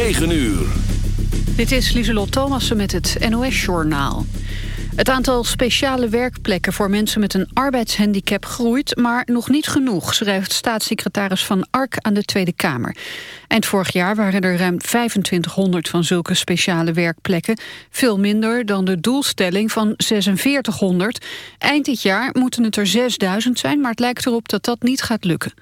9 uur. Dit is Lieselot Thomassen met het NOS-journaal. Het aantal speciale werkplekken voor mensen met een arbeidshandicap groeit... maar nog niet genoeg, schrijft staatssecretaris Van Ark aan de Tweede Kamer. Eind vorig jaar waren er ruim 2500 van zulke speciale werkplekken. Veel minder dan de doelstelling van 4600. Eind dit jaar moeten het er 6000 zijn, maar het lijkt erop dat dat niet gaat lukken.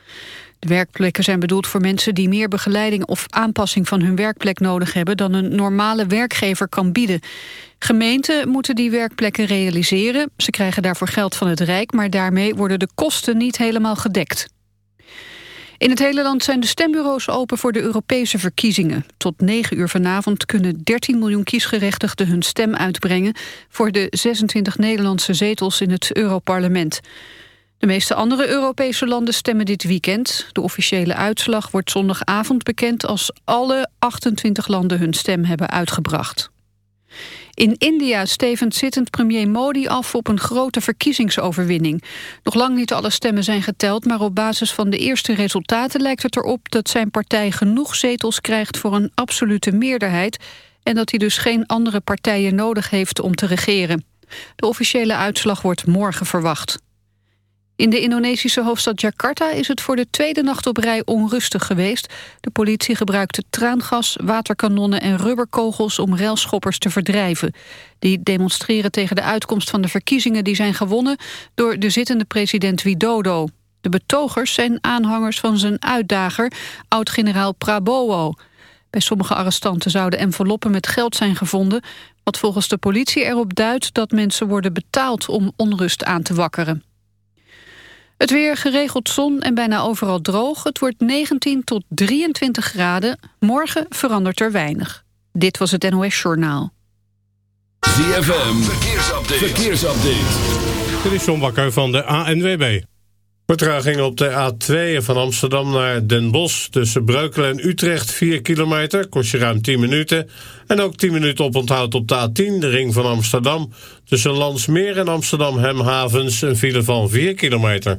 De werkplekken zijn bedoeld voor mensen die meer begeleiding of aanpassing van hun werkplek nodig hebben dan een normale werkgever kan bieden. Gemeenten moeten die werkplekken realiseren. Ze krijgen daarvoor geld van het Rijk, maar daarmee worden de kosten niet helemaal gedekt. In het hele land zijn de stembureaus open voor de Europese verkiezingen. Tot 9 uur vanavond kunnen 13 miljoen kiesgerechtigden hun stem uitbrengen... voor de 26 Nederlandse zetels in het Europarlement. De meeste andere Europese landen stemmen dit weekend. De officiële uitslag wordt zondagavond bekend als alle 28 landen hun stem hebben uitgebracht. In India stevend zittend premier Modi af op een grote verkiezingsoverwinning. Nog lang niet alle stemmen zijn geteld, maar op basis van de eerste resultaten lijkt het erop dat zijn partij genoeg zetels krijgt voor een absolute meerderheid en dat hij dus geen andere partijen nodig heeft om te regeren. De officiële uitslag wordt morgen verwacht. In de Indonesische hoofdstad Jakarta is het voor de tweede nacht op rij onrustig geweest. De politie gebruikte traangas, waterkanonnen en rubberkogels om railschoppers te verdrijven. Die demonstreren tegen de uitkomst van de verkiezingen die zijn gewonnen door de zittende president Widodo. De betogers zijn aanhangers van zijn uitdager, oud-generaal Prabowo. Bij sommige arrestanten zouden enveloppen met geld zijn gevonden... wat volgens de politie erop duidt dat mensen worden betaald om onrust aan te wakkeren. Het weer geregeld zon en bijna overal droog. Het wordt 19 tot 23 graden. Morgen verandert er weinig. Dit was het NOS Journaal. ZFM, verkeersupdate. verkeersupdate. Dit is John Bakker van de ANWB. Vertraging op de A2 van Amsterdam naar Den Bosch... tussen Breukelen en Utrecht 4 kilometer, kost je ruim 10 minuten. En ook 10 minuten op onthoud op de A10, de ring van Amsterdam... tussen Landsmeer en Amsterdam Hemhavens een file van 4 kilometer.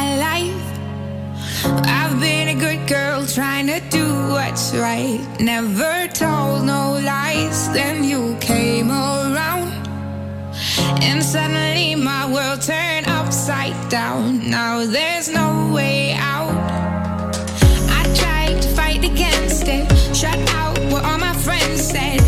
been a good girl trying to do what's right. Never told no lies. Then you came around, and suddenly my world turned upside down. Now there's no way out. I tried to fight against it, shut out what all my friends said.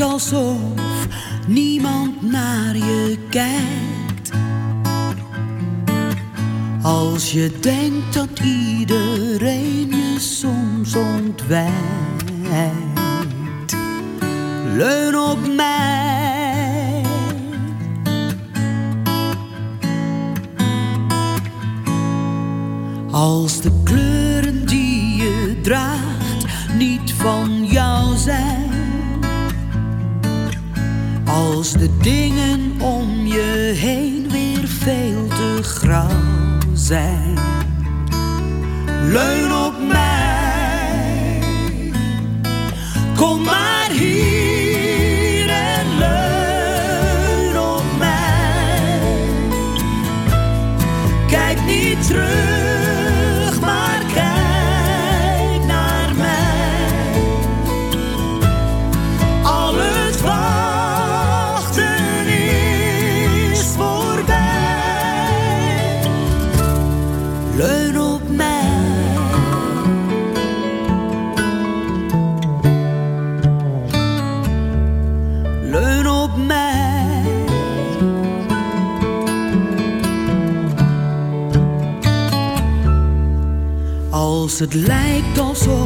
alsof niemand naar je kijkt. Als je denkt dat iemand. com mais. het lijkt alsof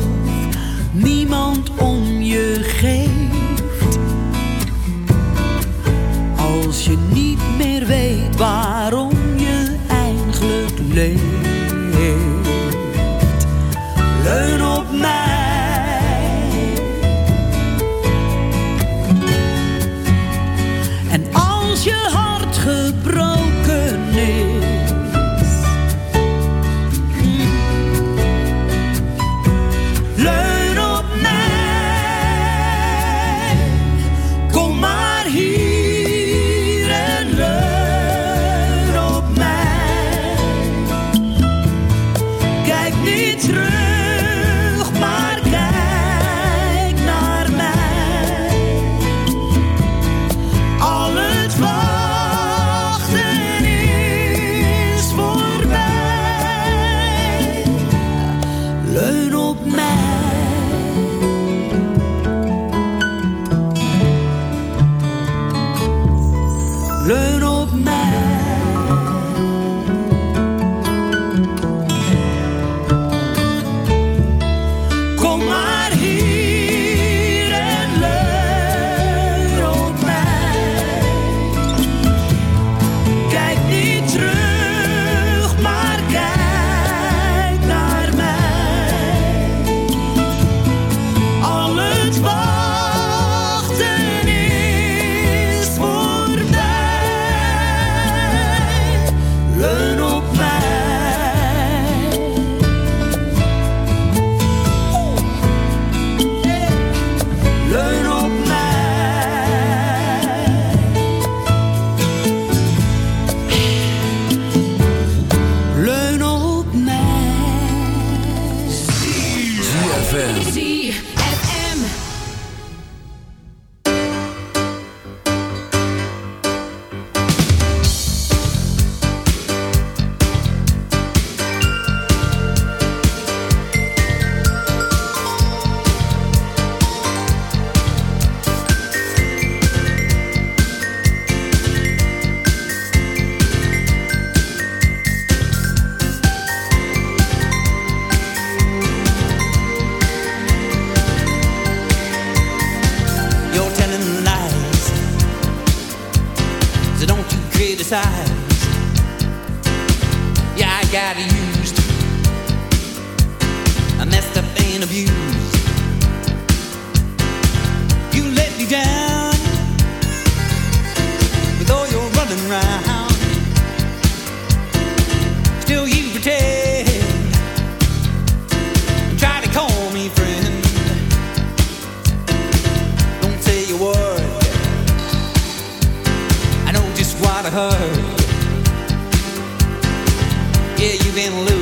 heard. Yeah, you've been loose.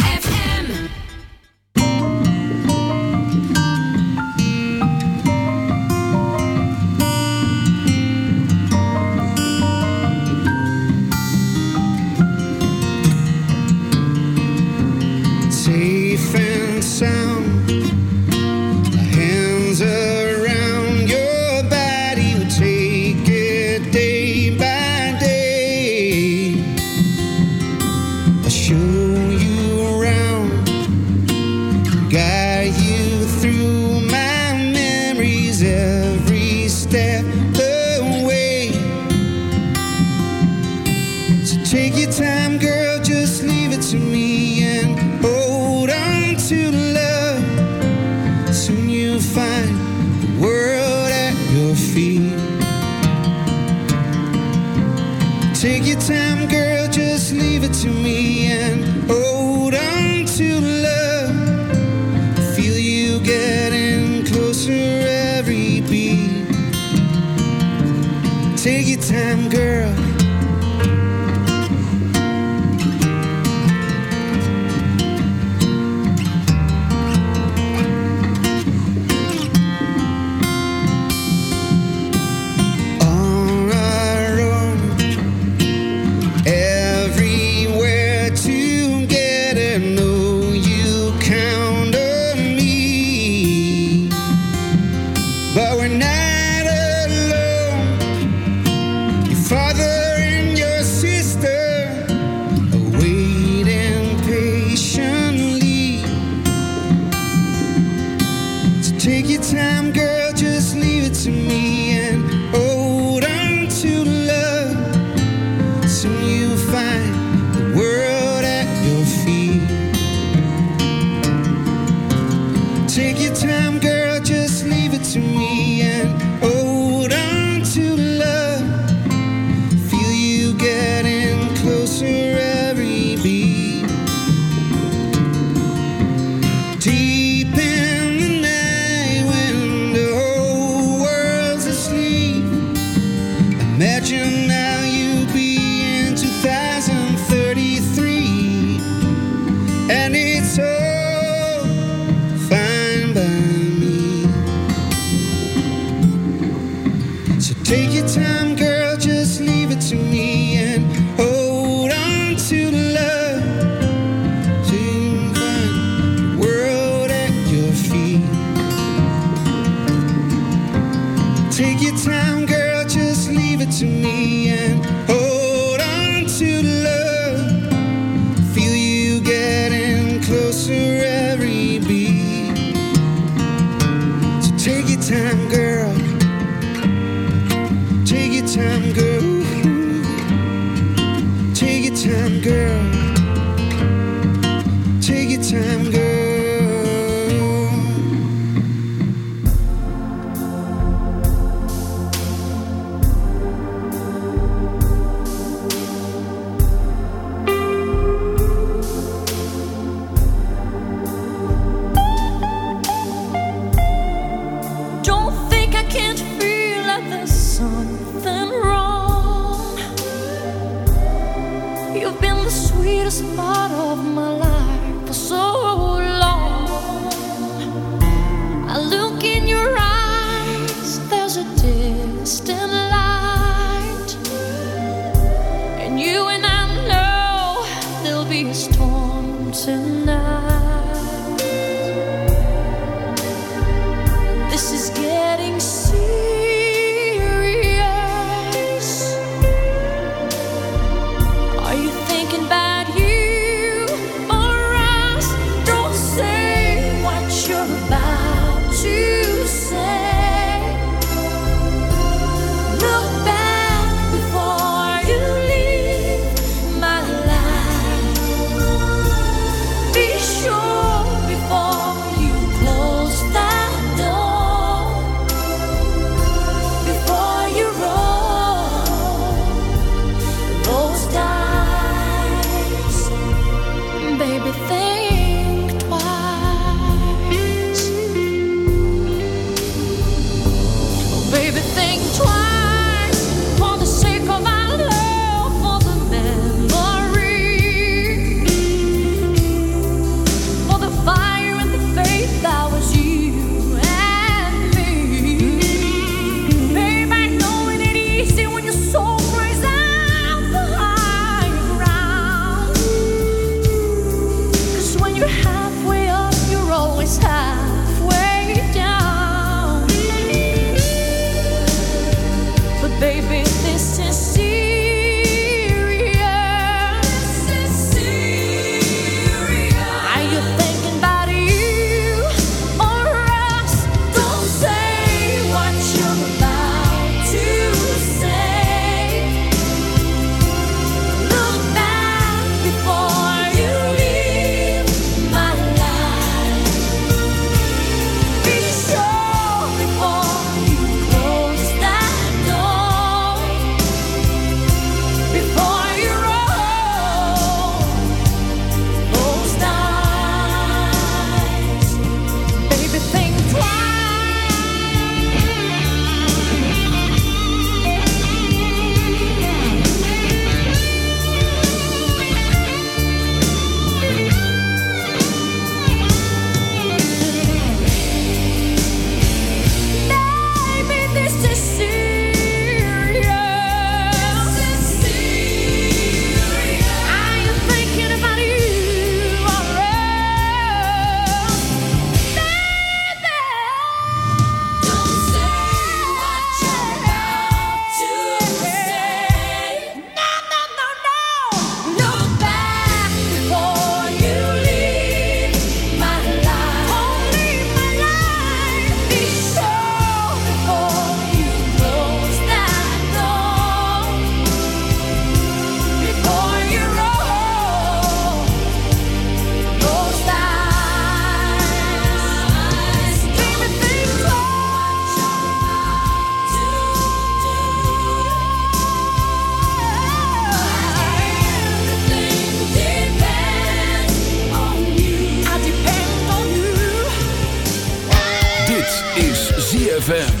ZFM.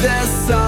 there's some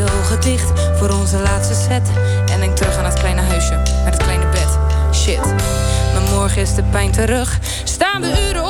Je ogen voor onze laatste set. En denk terug aan het kleine huisje met het kleine bed. Shit, maar morgen is de pijn terug. Staan we uren op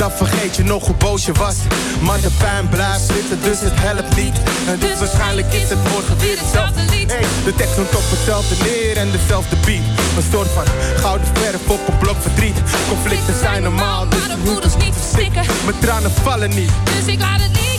dan vergeet je nog hoe boos je was. Maar de pijn blijft zitten, dus het helpt niet. En dus waarschijnlijk is het morgen weer hetzelfde lied. Hey, de tekst komt op hetzelfde neer en dezelfde beat. Een soort van gouden verf op een blok verdriet. Conflicten zijn normaal, dus je moet voeders niet verstikken. Mijn tranen vallen niet. Dus ik laat het liedje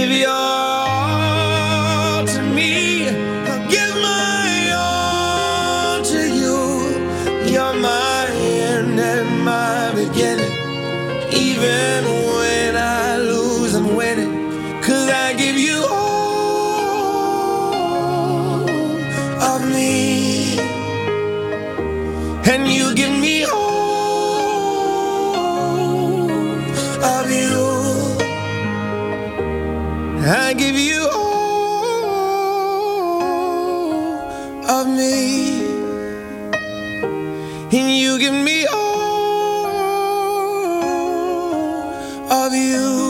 give your of you.